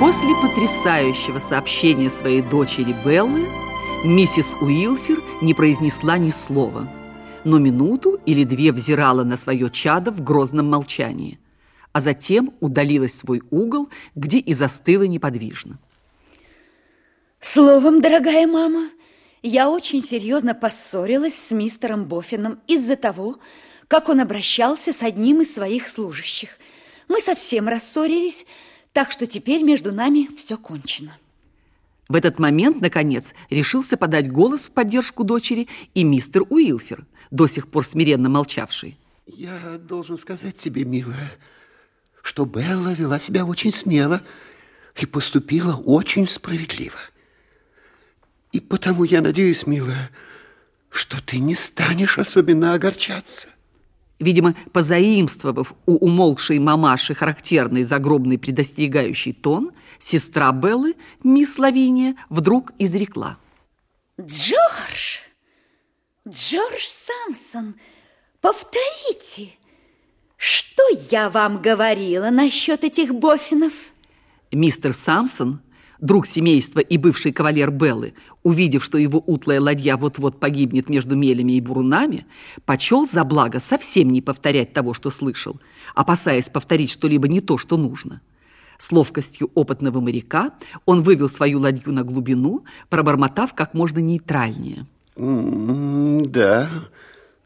После потрясающего сообщения своей дочери Беллы миссис Уилфер не произнесла ни слова, но минуту или две взирала на свое чадо в грозном молчании, а затем удалилась в свой угол, где и застыла неподвижно. Словом, дорогая мама, я очень серьезно поссорилась с мистером Боффином из-за того, как он обращался с одним из своих служащих. Мы совсем рассорились, так что теперь между нами все кончено. В этот момент, наконец, решился подать голос в поддержку дочери и мистер Уилфер, до сих пор смиренно молчавший. Я должен сказать тебе, милая, что Белла вела себя очень смело и поступила очень справедливо. И потому я надеюсь, милая, что ты не станешь особенно огорчаться. Видимо, позаимствовав у умолкшей мамаши характерный загробный предостерегающий тон, сестра Беллы, мисс Лавиния, вдруг изрекла. Джордж! Джордж Самсон, повторите, что я вам говорила насчет этих бофинов? Мистер Самсон друг семейства и бывший кавалер Беллы, увидев, что его утлая ладья вот-вот погибнет между мелями и бурунами, почел за благо совсем не повторять того, что слышал, опасаясь повторить что-либо не то, что нужно. С ловкостью опытного моряка он вывел свою ладью на глубину, пробормотав как можно нейтральнее. Да,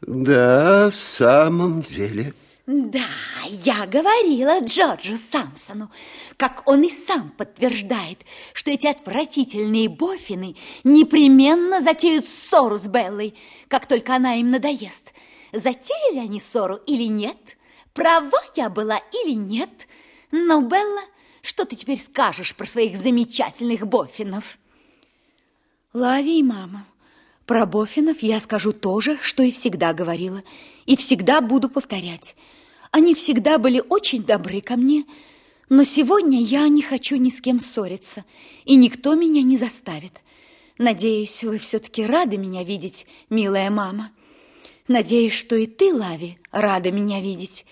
да, в самом деле... Да, я говорила Джорджу Самсону, как он и сам подтверждает, что эти отвратительные бофины непременно затеют ссору с Беллой, как только она им надоест. Затеяли они ссору или нет? Права я была или нет? Но, Белла, что ты теперь скажешь про своих замечательных бофинов? Лови, мама. Про бофинов я скажу то же, что и всегда говорила, и всегда буду повторять – они всегда были очень добры ко мне, но сегодня я не хочу ни с кем ссориться, и никто меня не заставит. Надеюсь, вы все-таки рады меня видеть, милая мама. Надеюсь, что и ты, Лави, рада меня видеть.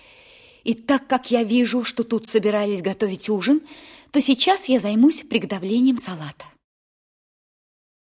И так как я вижу, что тут собирались готовить ужин, то сейчас я займусь приготовлением салата.